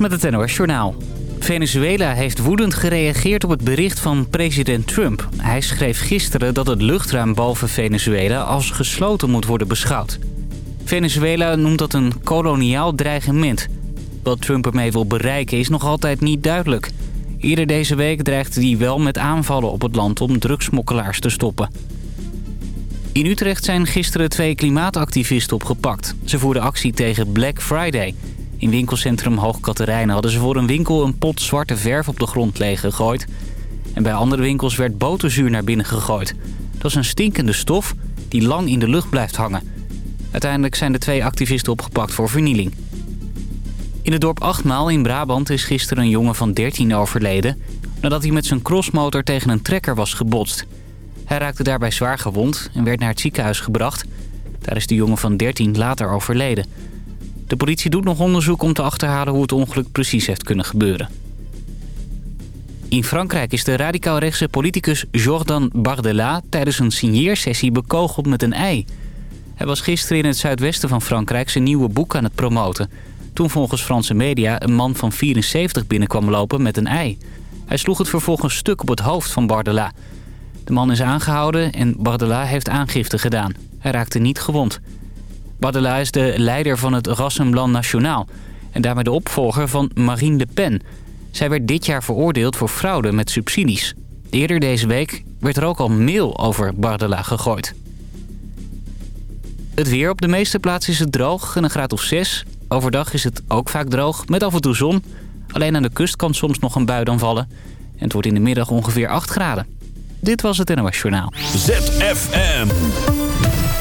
met het NOS Journaal. Venezuela heeft woedend gereageerd op het bericht van president Trump. Hij schreef gisteren dat het luchtruim boven Venezuela als gesloten moet worden beschouwd. Venezuela noemt dat een koloniaal dreigement. Wat Trump ermee wil bereiken is nog altijd niet duidelijk. Eerder deze week dreigde hij wel met aanvallen op het land om drugsmokkelaars te stoppen. In Utrecht zijn gisteren twee klimaatactivisten opgepakt. Ze voerden actie tegen Black Friday. In winkelcentrum Hoog Katerijnen hadden ze voor een winkel een pot zwarte verf op de grond leeggegooid. En bij andere winkels werd boterzuur naar binnen gegooid. Dat is een stinkende stof die lang in de lucht blijft hangen. Uiteindelijk zijn de twee activisten opgepakt voor vernieling. In het dorp Achtmaal in Brabant is gisteren een jongen van 13 overleden... nadat hij met zijn crossmotor tegen een trekker was gebotst. Hij raakte daarbij zwaar gewond en werd naar het ziekenhuis gebracht. Daar is de jongen van 13 later overleden. De politie doet nog onderzoek om te achterhalen hoe het ongeluk precies heeft kunnen gebeuren. In Frankrijk is de radicaal-rechtse politicus Jordan Bardella... tijdens een signeersessie bekogeld met een ei. Hij was gisteren in het zuidwesten van Frankrijk zijn nieuwe boek aan het promoten... toen volgens Franse media een man van 74 binnenkwam lopen met een ei. Hij sloeg het vervolgens stuk op het hoofd van Bardella... De man is aangehouden en Bardella heeft aangifte gedaan. Hij raakte niet gewond. Bardella is de leider van het Rassemblement Nationaal... en daarmee de opvolger van Marine Le Pen. Zij werd dit jaar veroordeeld voor fraude met subsidies. Eerder deze week werd er ook al mail over Bardella gegooid. Het weer op de meeste plaatsen is het droog en een graad of 6. Overdag is het ook vaak droog, met af en toe zon. Alleen aan de kust kan soms nog een bui dan vallen. En het wordt in de middag ongeveer 8 graden. Dit was het NOS Journaal. ZFM.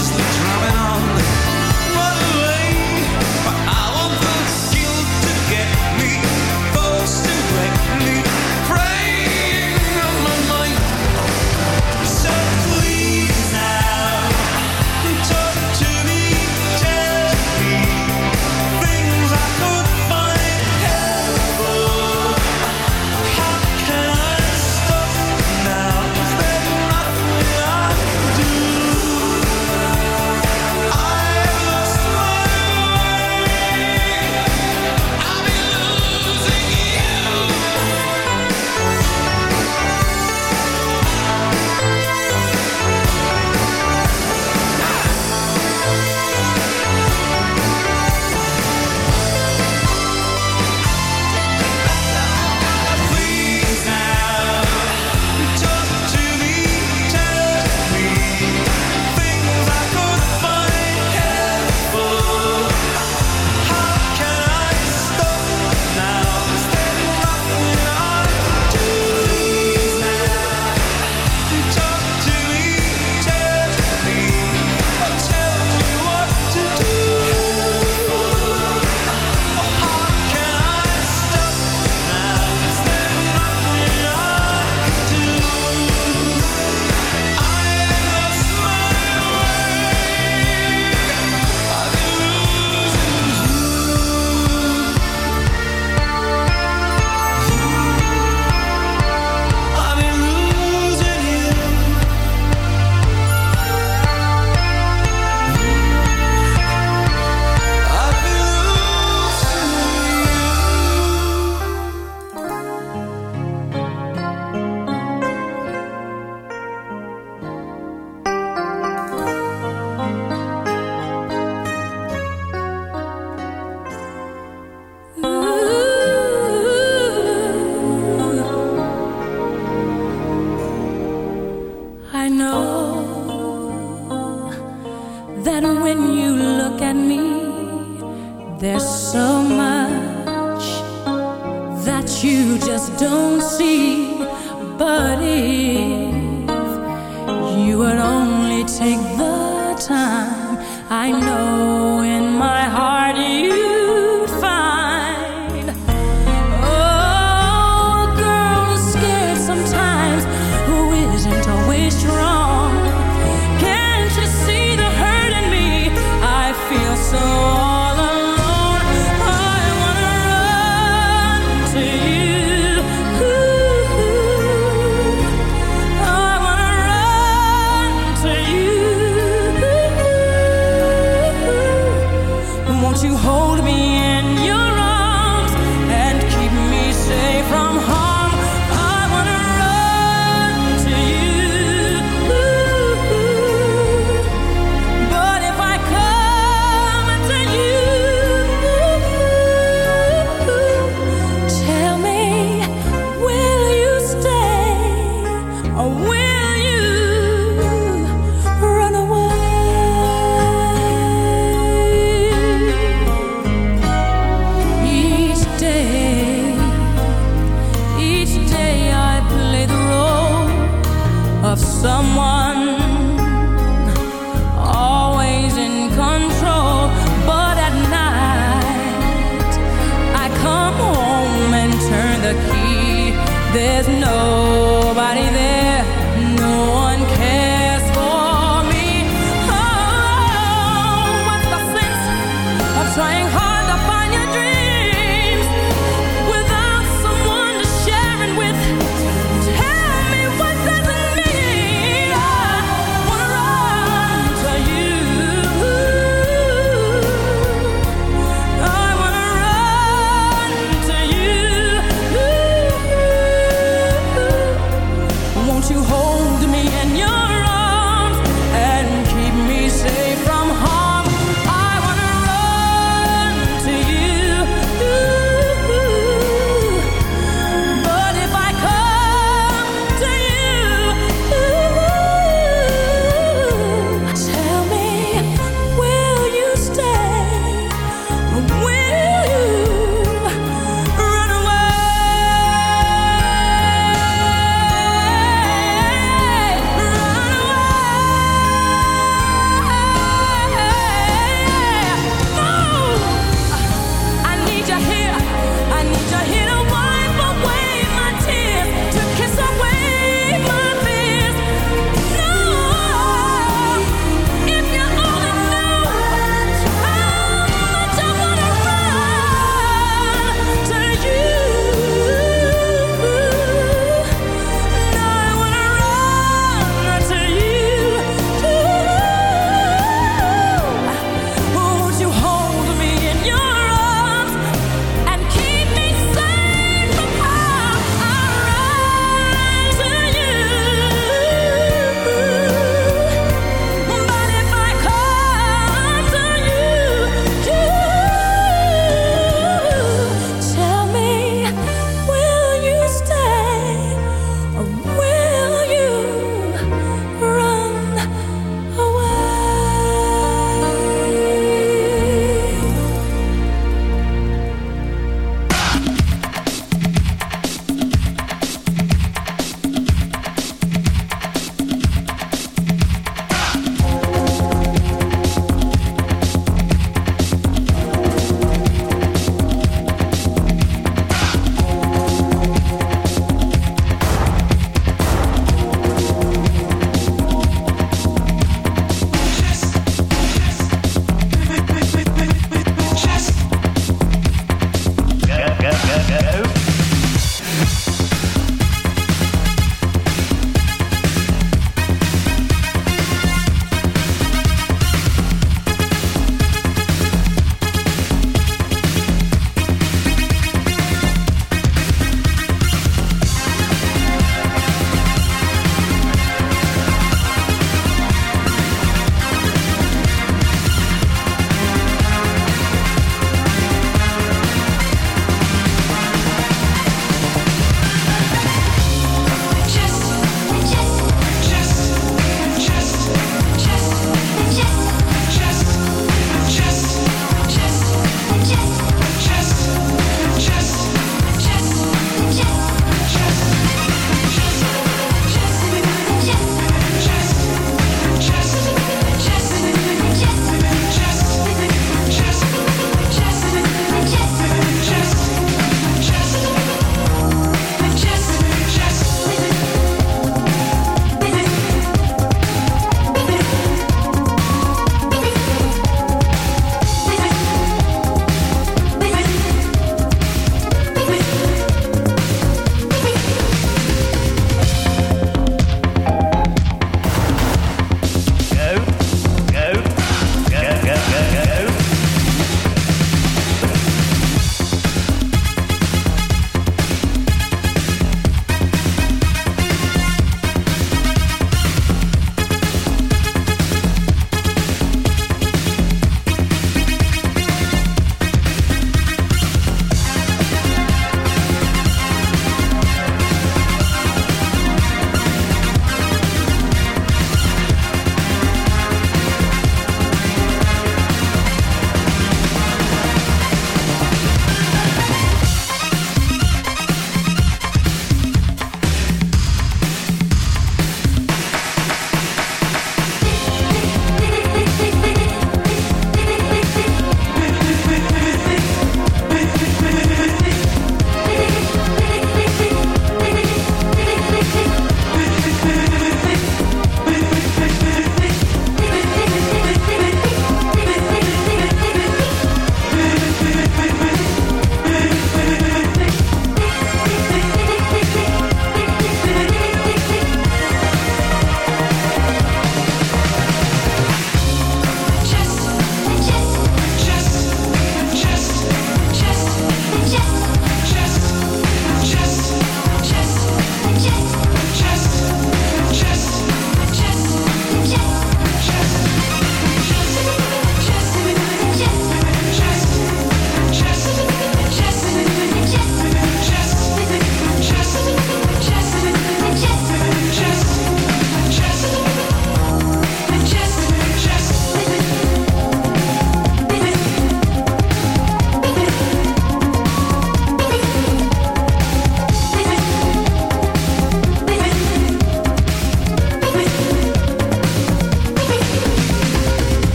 obviously drumming on.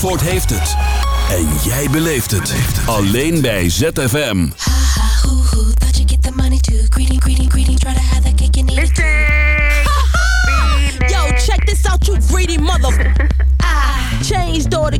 Zandvoort heeft het. En jij beleeft het. Alleen bij ZFM. Yo, check this out, you greedy mother... Changed all the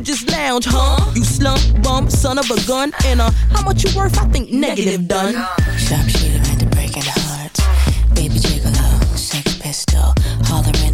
just lounge, huh? You slump bump, son of a gun, and uh, how much you worth? I think negative done. Sharpshooter into breaking hearts. Baby gigolo, sex pistol, hollering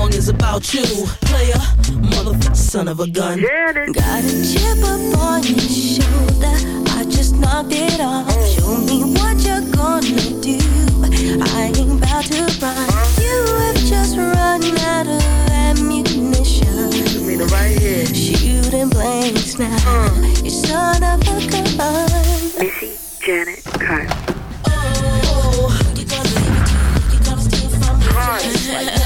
is about you. Player, motherfucker, son of a gun. Got a chip up on your shoulder. I just knocked it off. Show me what you're gonna do. I ain't about to run. You have just run out of ammunition. Shooting blanks now. Uh. You son of a gun. Missy Janet Carter. Oh, You gonna leave it to? You gonna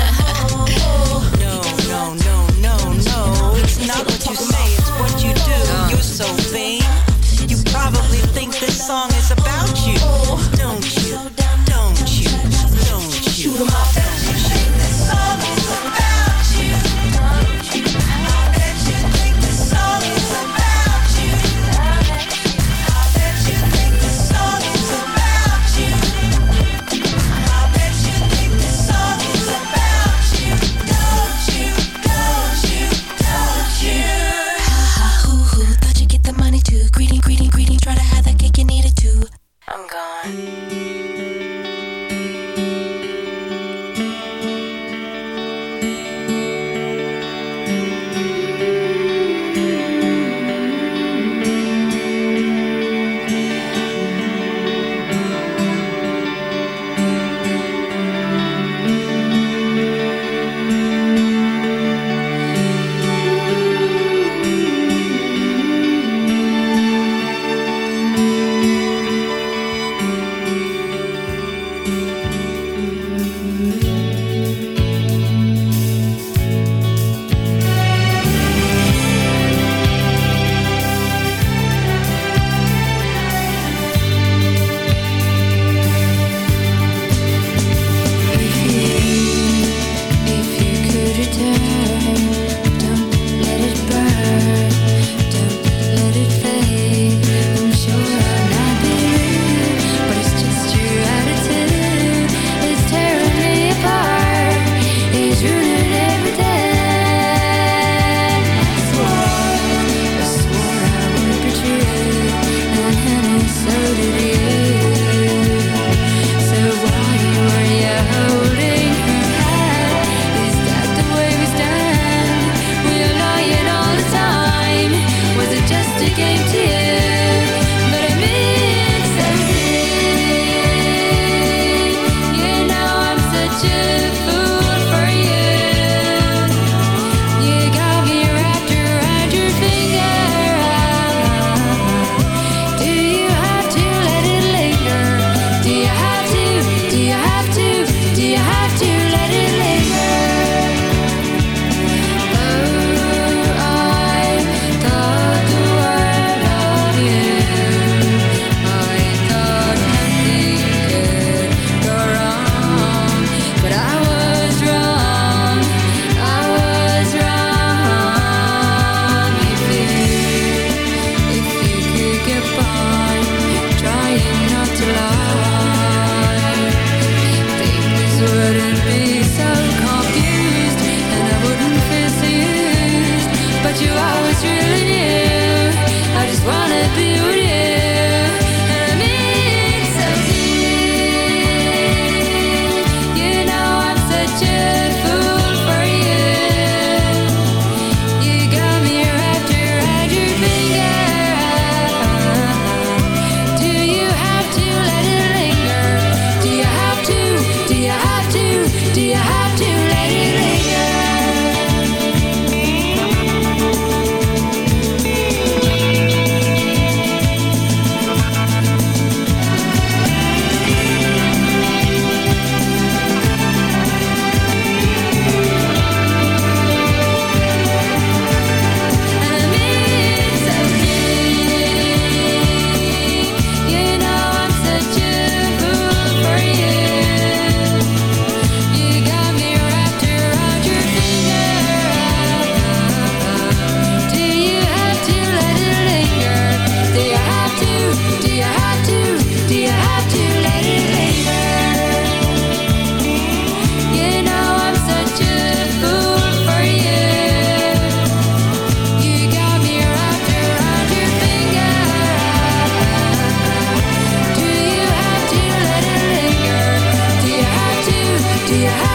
Do you have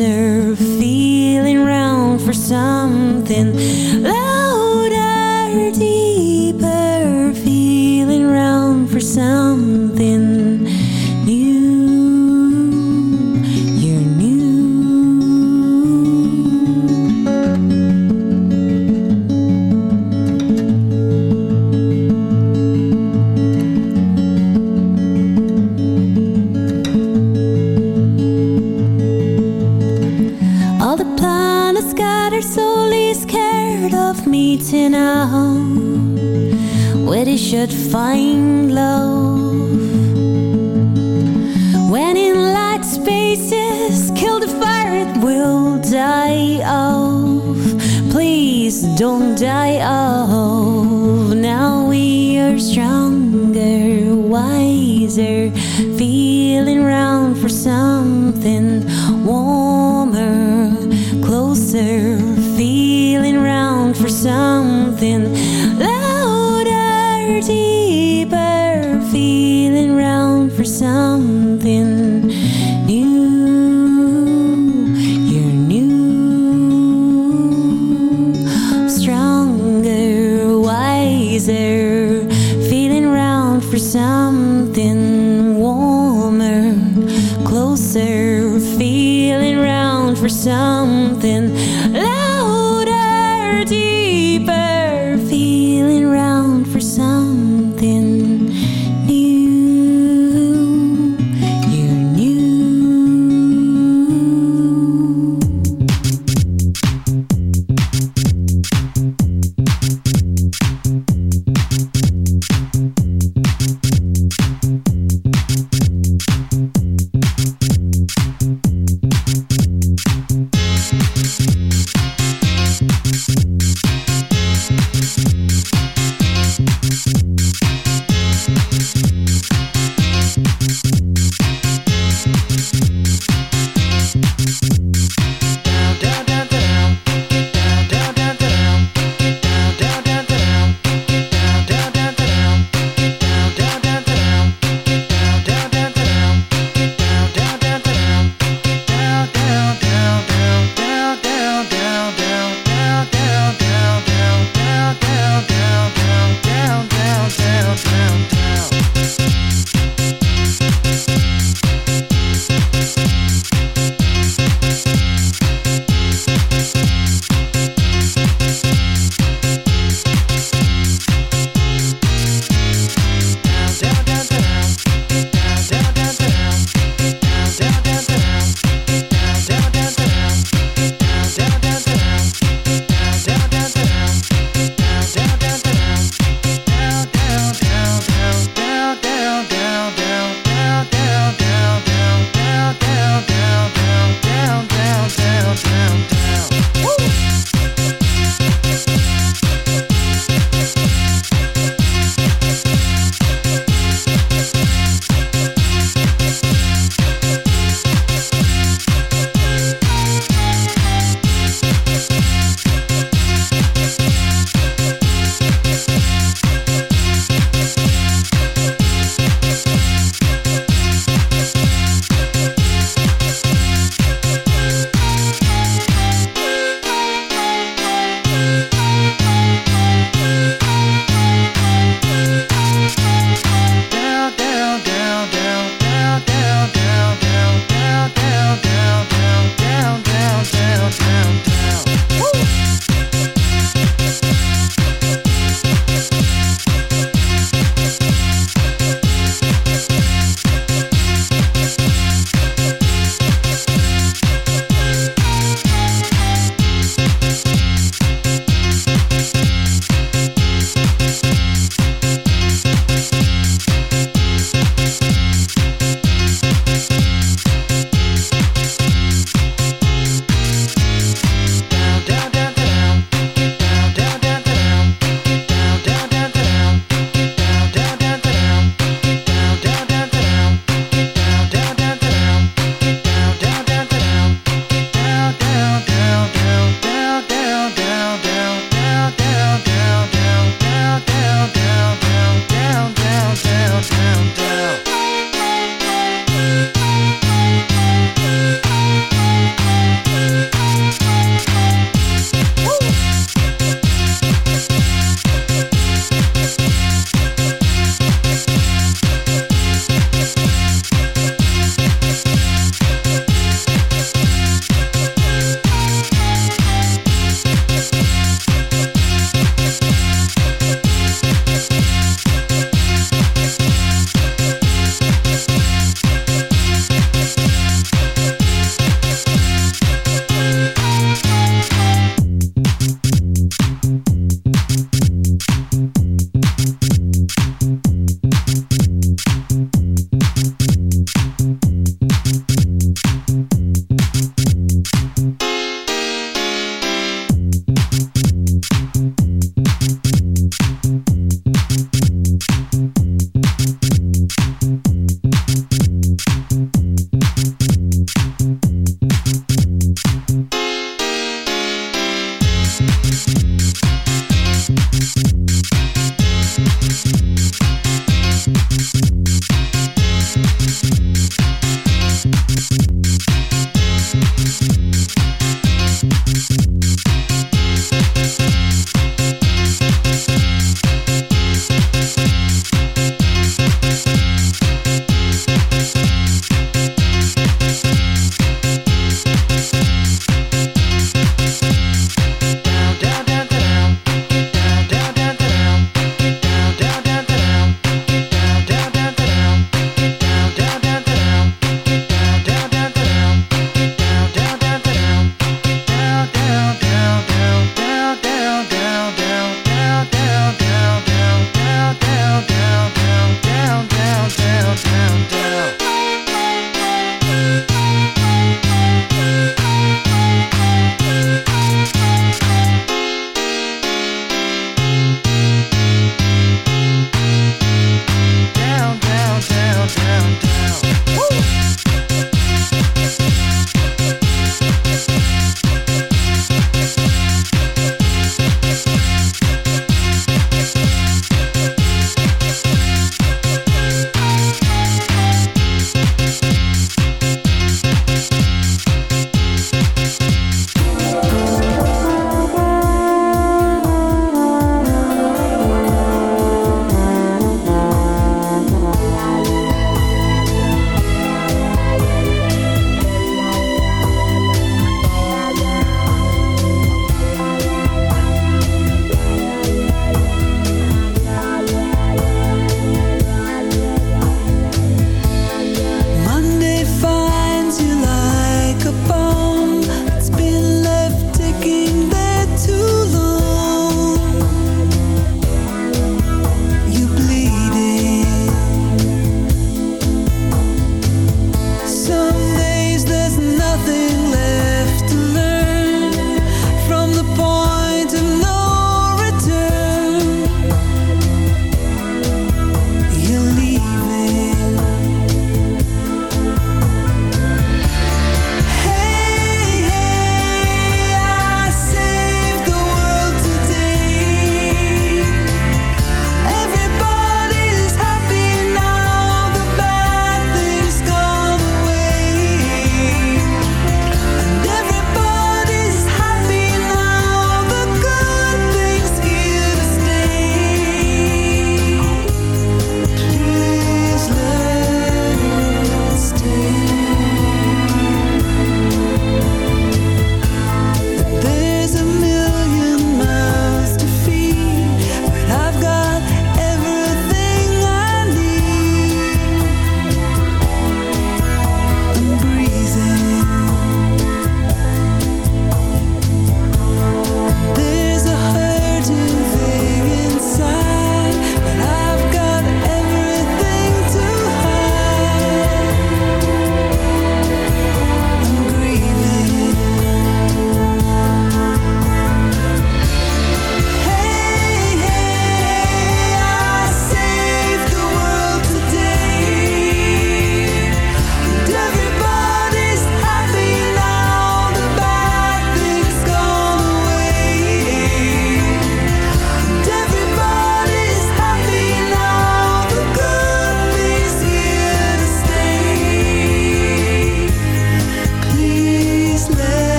closer, feeling round for something should find something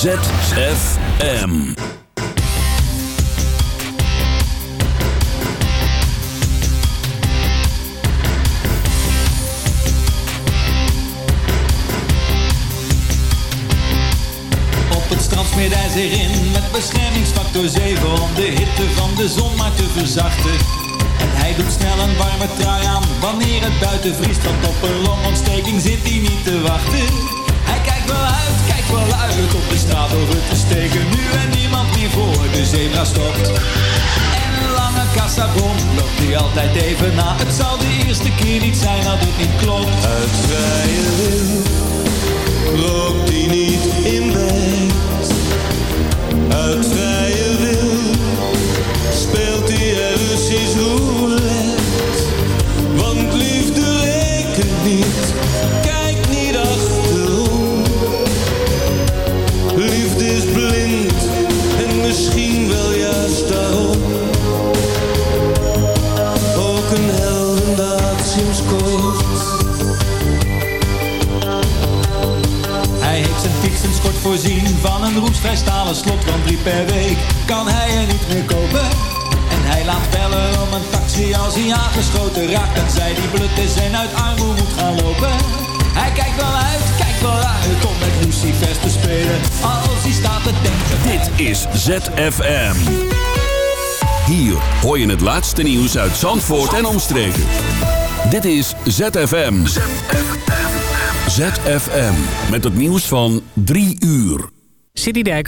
ZFM. Op het strand smeert hij zich in met beschermingsfactor 7 om de hitte van de zon maar te verzachten. En hij doet snel een warme trui aan wanneer het buiten vriest, want op een longontsteking zit hij niet te wachten. Hij kijkt wel uit, wel uit op de straat over te steken, nu en niemand meer voor de zebra stopt. En lange kassabon loopt hij altijd even na. Het zal de eerste keer niet zijn dat het niet klopt. Uit vrije wil rookt hij niet in bed. Uit vrije een roestvrij stalen slot. Want drie per week kan hij er niet meer kopen. En hij laat bellen om een taxi als hij aangeschoten raakt. Dat zij die blut is en uit armoede moet gaan lopen. Hij kijkt wel uit, kijkt wel uit om met Lucifers te spelen. Als hij staat te denken is ZFM. Hier hoor je het laatste nieuws uit Zandvoort en omstreken. Dit is ZFM. ZFM. Met het nieuws van 3 uur. Citydijk